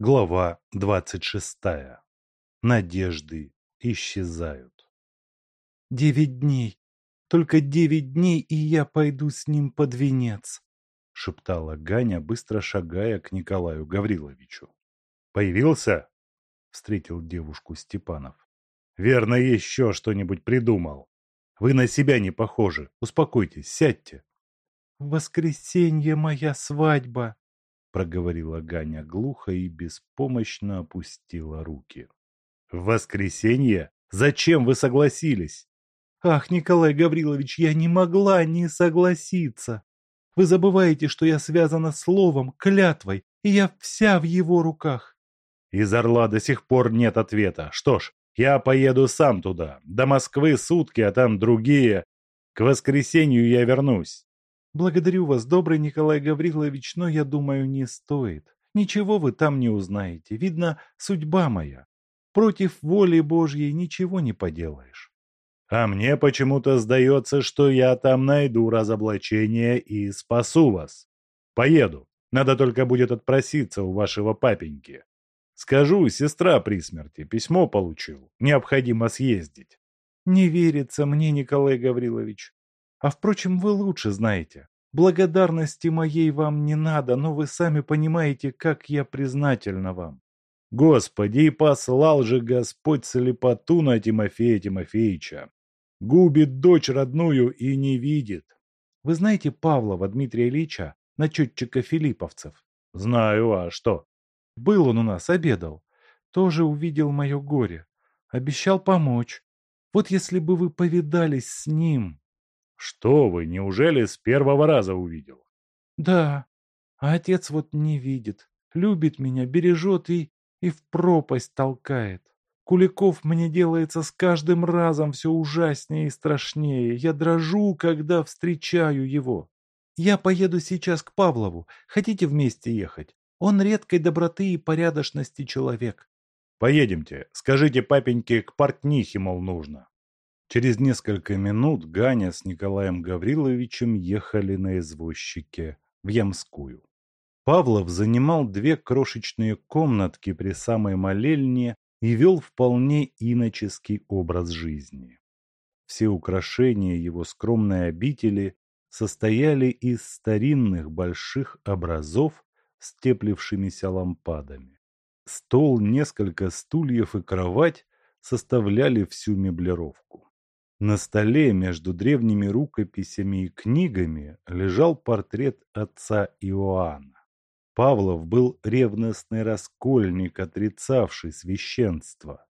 Глава двадцать шестая. Надежды исчезают. «Девять дней. Только девять дней, и я пойду с ним под венец», — шептала Ганя, быстро шагая к Николаю Гавриловичу. «Появился?» — встретил девушку Степанов. «Верно, еще что-нибудь придумал. Вы на себя не похожи. Успокойтесь, сядьте». «В воскресенье моя свадьба», проговорила Ганя глухо и беспомощно опустила руки. В воскресенье? Зачем вы согласились? Ах, Николай Гаврилович, я не могла не согласиться. Вы забываете, что я связана словом, клятвой, и я вся в его руках. Из Орла до сих пор нет ответа. Что ж, я поеду сам туда. До Москвы сутки, а там другие. К воскресенью я вернусь. Благодарю вас, добрый Николай Гаврилович, но, я думаю, не стоит. Ничего вы там не узнаете. Видно, судьба моя. Против воли Божьей ничего не поделаешь. А мне почему-то сдается, что я там найду разоблачение и спасу вас. Поеду. Надо только будет отпроситься у вашего папеньки. Скажу, сестра при смерти, письмо получил. Необходимо съездить. Не верится мне, Николай Гаврилович. А впрочем, вы лучше знаете. Благодарности моей вам не надо, но вы сами понимаете, как я признательна вам. Господи, и послал же Господь слепоту на Тимофея Тимофеевича. Губит дочь родную и не видит. Вы знаете Павлова Дмитрия Ильича, начетчика филипповцев? Знаю, а что? Был он у нас, обедал. Тоже увидел мое горе. Обещал помочь. Вот если бы вы повидались с ним, что вы, неужели с первого раза увидел? Да, а отец вот не видит. Любит меня, бережет и, и в пропасть толкает. Куликов мне делается с каждым разом все ужаснее и страшнее. Я дрожу, когда встречаю его. Я поеду сейчас к Павлову. Хотите вместе ехать? Он редкой доброты и порядочности человек. Поедемте. Скажите папеньке, к портнихе, мол, нужно. Через несколько минут Ганя с Николаем Гавриловичем ехали на извозчике в Ямскую. Павлов занимал две крошечные комнатки при самой молельне и вел вполне иноческий образ жизни. Все украшения его скромной обители состояли из старинных больших образов с теплившимися лампадами. Стол, несколько стульев и кровать составляли всю меблировку. На столе между древними рукописями и книгами лежал портрет отца Иоанна. Павлов был ревностный раскольник, отрицавший священство.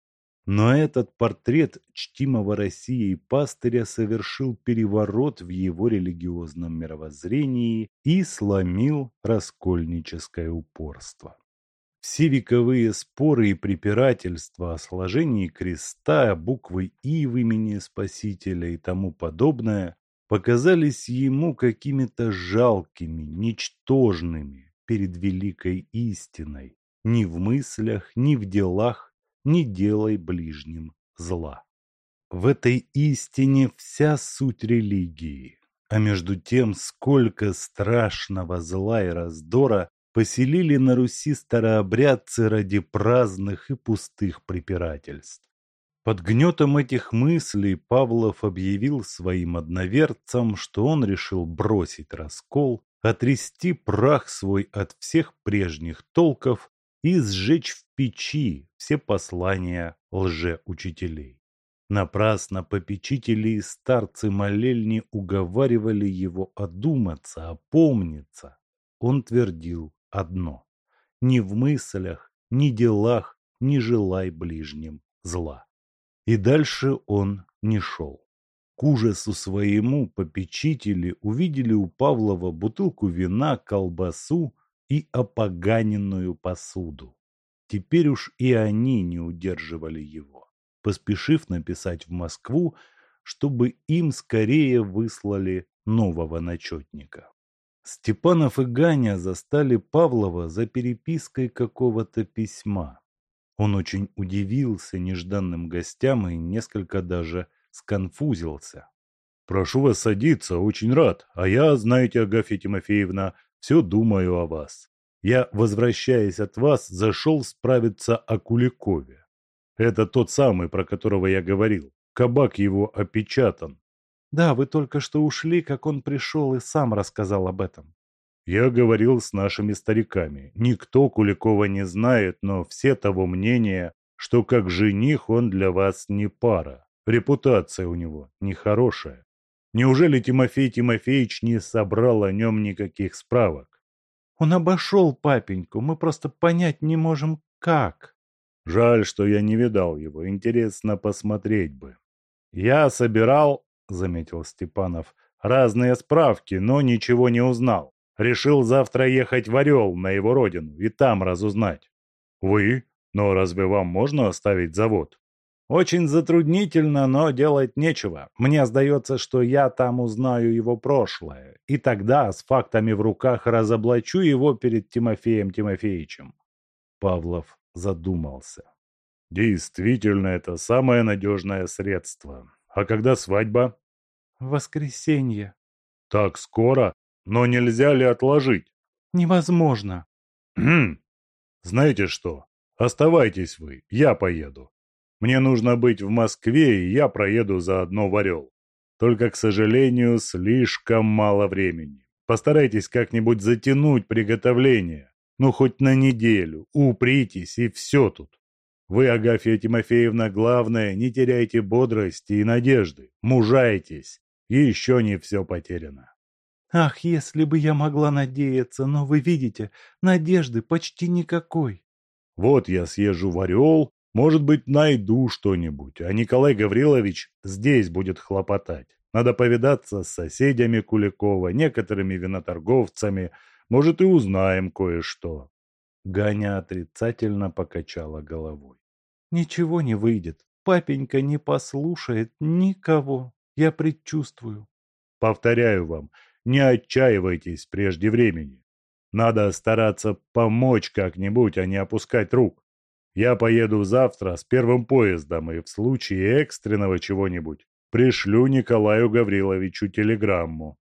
Но этот портрет чтимого Россией пастыря совершил переворот в его религиозном мировоззрении и сломил раскольническое упорство. Все вековые споры и препирательства о сложении креста, буквы «И» в имени Спасителя и тому подобное показались ему какими-то жалкими, ничтожными перед великой истиной. Ни в мыслях, ни в делах не делай ближним зла. В этой истине вся суть религии. А между тем, сколько страшного зла и раздора поселили на Руси старообрядцы ради праздных и пустых препирательств. Под гнетом этих мыслей Павлов объявил своим одноверцам, что он решил бросить раскол, отрести прах свой от всех прежних толков и сжечь в печи все послания лжеучителей. Напрасно попечители и старцы молельни уговаривали его одуматься, опомниться. Он твердил одно. Ни в мыслях, ни делах не желай ближним зла. И дальше он не шел. К ужасу своему попечители увидели у Павлова бутылку вина, колбасу и опоганенную посуду. Теперь уж и они не удерживали его, поспешив написать в Москву, чтобы им скорее выслали нового начетника. Степанов и Ганя застали Павлова за перепиской какого-то письма. Он очень удивился нежданным гостям и несколько даже сконфузился. «Прошу вас садиться, очень рад. А я, знаете, Агафья Тимофеевна, все думаю о вас. Я, возвращаясь от вас, зашел справиться о Куликове. Это тот самый, про которого я говорил. Кабак его опечатан. Да, вы только что ушли, как он пришел и сам рассказал об этом. Я говорил с нашими стариками. Никто Куликова не знает, но все того мнения, что как жених он для вас не пара. Репутация у него нехорошая. Неужели Тимофей Тимофеевич не собрал о нем никаких справок? Он обошел папеньку, мы просто понять не можем, как. Жаль, что я не видал его, интересно посмотреть бы. Я собирал, заметил Степанов, разные справки, но ничего не узнал. Решил завтра ехать в Орел на его родину и там разузнать. Вы? Но разве вам можно оставить завод? Очень затруднительно, но делать нечего. Мне сдается, что я там узнаю его прошлое. И тогда с фактами в руках разоблачу его перед Тимофеем Тимофеевичем. Павлов задумался. Действительно, это самое надежное средство. А когда свадьба? Воскресенье. Так скоро? Но нельзя ли отложить? Невозможно. Хм. Знаете что? Оставайтесь вы, я поеду. Мне нужно быть в Москве, и я проеду заодно в Орел. Только, к сожалению, слишком мало времени. Постарайтесь как-нибудь затянуть приготовление. Ну, хоть на неделю. Упритесь, и все тут. Вы, Агафья Тимофеевна, главное, не теряйте бодрости и надежды. Мужайтесь. И еще не все потеряно. Ах, если бы я могла надеяться, но вы видите, надежды почти никакой. Вот я съезжу в Орел, может быть, найду что-нибудь, а Николай Гаврилович здесь будет хлопотать. Надо повидаться с соседями Куликова, некоторыми виноторговцами, может, и узнаем кое-что. Ганя отрицательно покачала головой. Ничего не выйдет. Папенька не послушает никого. Я предчувствую. Повторяю вам, не отчаивайтесь прежде времени. Надо стараться помочь как-нибудь, а не опускать рук. Я поеду завтра с первым поездом и в случае экстренного чего-нибудь пришлю Николаю Гавриловичу телеграмму.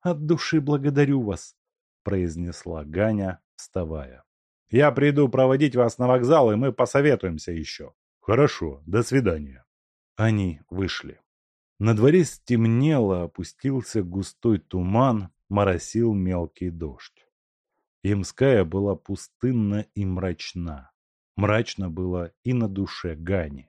«От души благодарю вас», — произнесла Ганя, вставая. «Я приду проводить вас на вокзал, и мы посоветуемся еще». «Хорошо, до свидания». Они вышли. На дворе стемнело, опустился густой туман, моросил мелкий дождь. Ямская была пустынна и мрачна. Мрачно было и на душе Гани.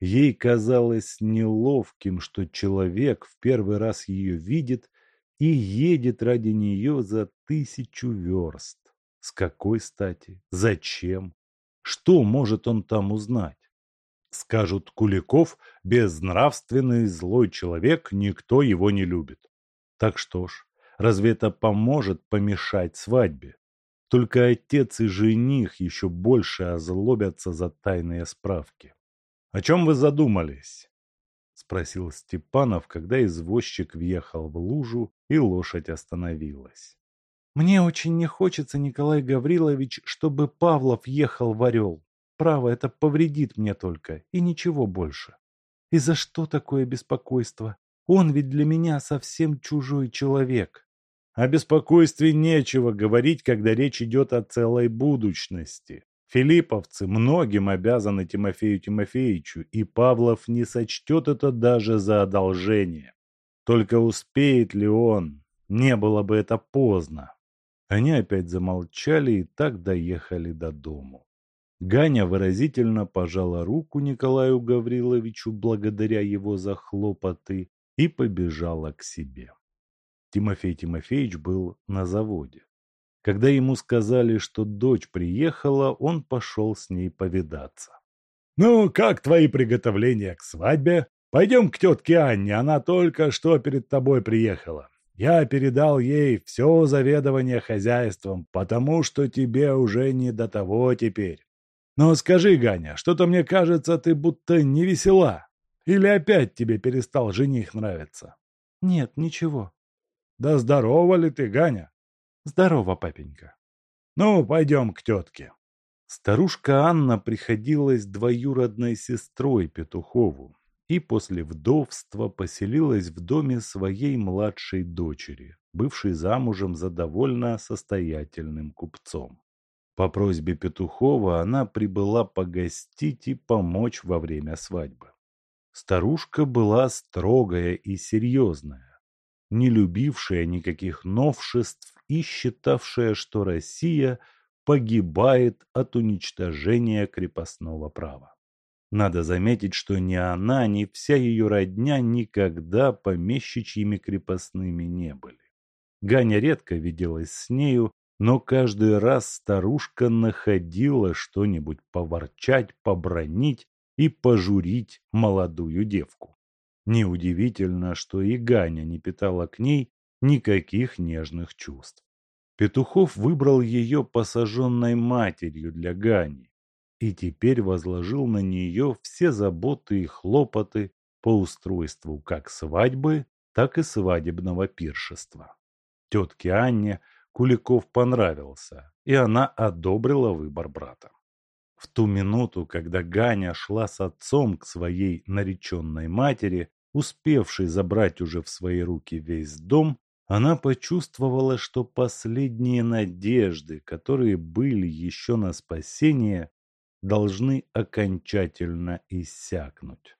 Ей казалось неловким, что человек в первый раз ее видит и едет ради нее за тысячу верст. С какой стати? Зачем? Что может он там узнать? Скажут Куликов, безнравственный злой человек, никто его не любит. Так что ж, разве это поможет помешать свадьбе? Только отец и жених еще больше озлобятся за тайные справки. «О чем вы задумались?» — спросил Степанов, когда извозчик въехал в лужу и лошадь остановилась. «Мне очень не хочется, Николай Гаврилович, чтобы Павлов ехал в Орел. Право, это повредит мне только, и ничего больше. И за что такое беспокойство? Он ведь для меня совсем чужой человек. О беспокойстве нечего говорить, когда речь идет о целой будущности. Филипповцы многим обязаны Тимофею Тимофеевичу, и Павлов не сочтет это даже за одолжение. Только успеет ли он? Не было бы это поздно. Они опять замолчали и так доехали до дому. Ганя выразительно пожала руку Николаю Гавриловичу благодаря его за хлопоты и побежала к себе. Тимофей Тимофеевич был на заводе. Когда ему сказали, что дочь приехала, он пошел с ней повидаться. «Ну, как твои приготовления к свадьбе? Пойдем к тетке Анне, она только что перед тобой приехала. Я передал ей все заведование хозяйством, потому что тебе уже не до того теперь. Но скажи, Ганя, что-то мне кажется, ты будто не весела. Или опять тебе перестал жених нравиться?» «Нет, ничего», да здорова ли ты, Ганя? Здорово, папенька. Ну, пойдем к тетке. Старушка Анна приходилась двоюродной сестрой Петухову и после вдовства поселилась в доме своей младшей дочери, бывшей замужем за довольно состоятельным купцом. По просьбе Петухова она прибыла погостить и помочь во время свадьбы. Старушка была строгая и серьезная, не любившая никаких новшеств и считавшая, что Россия погибает от уничтожения крепостного права. Надо заметить, что ни она, ни вся ее родня никогда помещичьими крепостными не были. Ганя редко виделась с нею, но каждый раз старушка находила что-нибудь поворчать, побронить и пожурить молодую девку. Неудивительно, что и Ганя не питала к ней никаких нежных чувств. Петухов выбрал ее посаженной матерью для Гани и теперь возложил на нее все заботы и хлопоты по устройству как свадьбы, так и свадебного пиршества. Тетке Анне Куликов понравился, и она одобрила выбор брата. В ту минуту, когда Ганя шла с отцом к своей нареченной матери, успевшей забрать уже в свои руки весь дом, она почувствовала, что последние надежды, которые были еще на спасение, должны окончательно иссякнуть.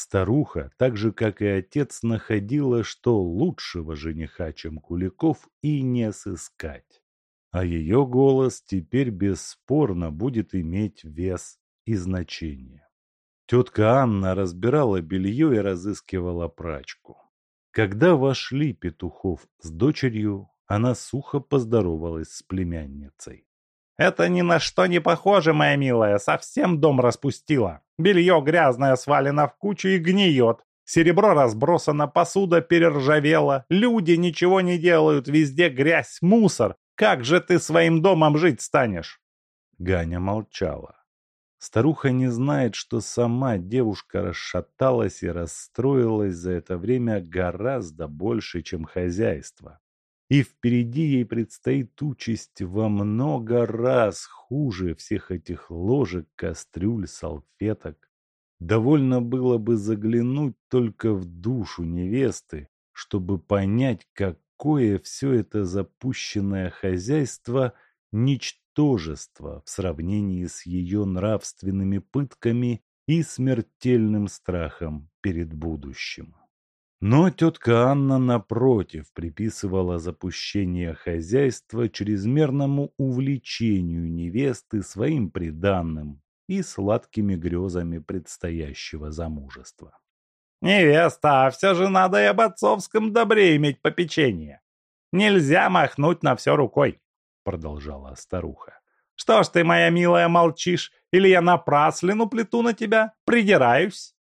Старуха, так же как и отец, находила, что лучшего жениха, чем Куликов, и не сыскать. А ее голос теперь бесспорно будет иметь вес и значение. Тетка Анна разбирала белье и разыскивала прачку. Когда вошли Петухов с дочерью, она сухо поздоровалась с племянницей. «Это ни на что не похоже, моя милая, совсем дом распустила. Белье грязное свалено в кучу и гниет. Серебро разбросано, посуда перержавела, люди ничего не делают, везде грязь, мусор. Как же ты своим домом жить станешь?» Ганя молчала. Старуха не знает, что сама девушка расшаталась и расстроилась за это время гораздо больше, чем хозяйство. И впереди ей предстоит участь во много раз хуже всех этих ложек, кастрюль, салфеток. Довольно было бы заглянуть только в душу невесты, чтобы понять, какое все это запущенное хозяйство – ничтожество в сравнении с ее нравственными пытками и смертельным страхом перед будущим. Но тетка Анна, напротив, приписывала запущение хозяйства чрезмерному увлечению невесты своим приданным и сладкими грезами предстоящего замужества. «Невеста, а все же надо и об отцовском добре иметь попечение. Нельзя махнуть на все рукой продолжала старуха. «Что ж ты, моя милая, молчишь? Или я напраслину плету на тебя? Придираюсь?»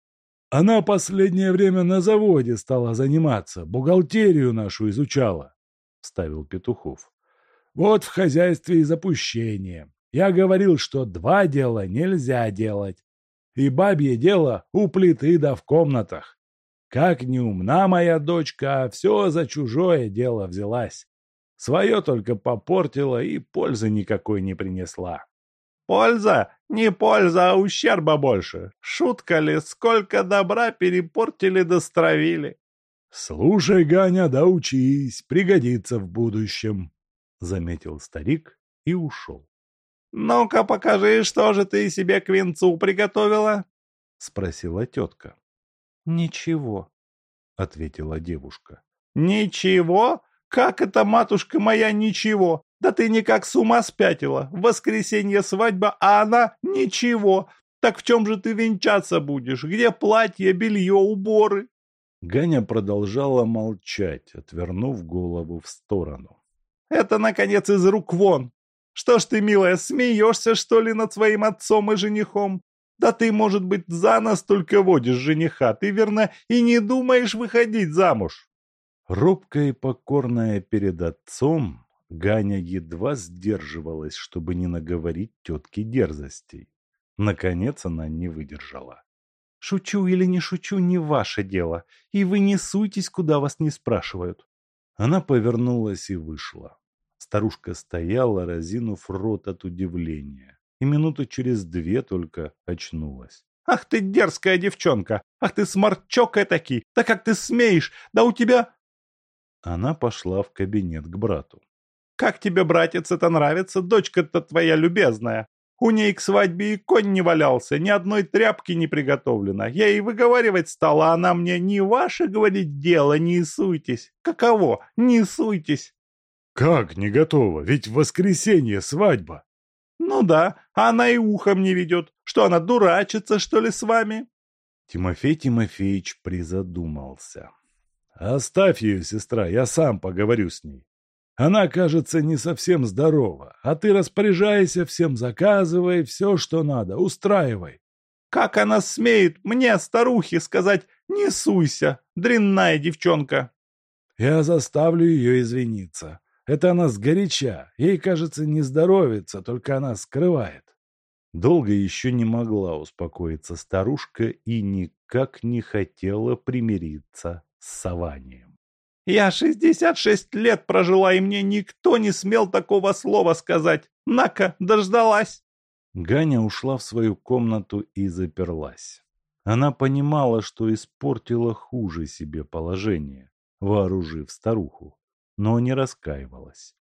Она последнее время на заводе стала заниматься, бухгалтерию нашу изучала, — вставил Петухов. Вот в хозяйстве и запущение. Я говорил, что два дела нельзя делать. И бабье дело у плиты да в комнатах. Как не умна моя дочка, а все за чужое дело взялась. Свое только попортила и пользы никакой не принесла. Польза? Не польза, а ущерба больше. Шутка ли, сколько добра перепортили да стравили. Слушай, Ганя, да учись, пригодится в будущем, заметил старик и ушел. Ну-ка покажи, что же ты себе к венцу приготовила? спросила тетка. Ничего, ответила девушка. Ничего? «Как это, матушка моя, ничего? Да ты никак с ума спятила. В воскресенье свадьба, а она ничего. Так в чем же ты венчаться будешь? Где платье, белье, уборы?» Ганя продолжала молчать, отвернув голову в сторону. «Это, наконец, из рук вон! Что ж ты, милая, смеешься, что ли, над своим отцом и женихом? Да ты, может быть, за нас только водишь жениха, ты, верно, и не думаешь выходить замуж!» Робкая и покорная перед отцом, Ганя едва сдерживалась, чтобы не наговорить тетке дерзостей. Наконец она не выдержала. «Шучу или не шучу, не ваше дело, и вы не суйтесь, куда вас не спрашивают». Она повернулась и вышла. Старушка стояла, разинув рот от удивления, и минуты через две только очнулась. «Ах ты дерзкая девчонка! Ах ты сморчок этакий! Да как ты смеешь! Да у тебя...» Она пошла в кабинет к брату. Как тебе, братец, это нравится? Дочка-то твоя любезная. У ней к свадьбе и конь не валялся, ни одной тряпки не приготовлено. Я ей выговаривать стала, она мне «не ваше, — говорит, — дело, не суйтесь». Каково? Не суйтесь. Как не готова? Ведь в воскресенье свадьба. Ну да, она и ухом не ведет. Что она, дурачится, что ли, с вами? Тимофей Тимофеевич призадумался. Оставь ее, сестра, я сам поговорю с ней. Она, кажется, не совсем здорова, а ты распоряжайся всем, заказывай все, что надо, устраивай. Как она смеет мне, старухе, сказать «не суйся», дрянная девчонка? Я заставлю ее извиниться. Это она сгоряча, ей, кажется, не здоровится, только она скрывает. Долго еще не могла успокоиться старушка и никак не хотела примириться с Саванием. Я шестьдесят шесть лет прожила, и мне никто не смел такого слова сказать. Нака, дождалась!» Ганя ушла в свою комнату и заперлась. Она понимала, что испортила хуже себе положение, вооружив старуху, но не раскаивалась.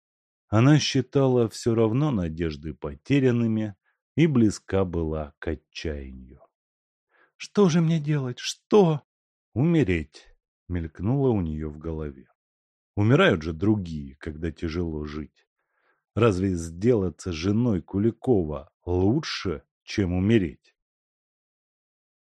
Она считала все равно надежды потерянными и близка была к отчаянию. «Что же мне делать? Что?» «Умереть», мелькнуло у нее в голове. Умирают же другие, когда тяжело жить. Разве сделаться женой Куликова лучше, чем умереть?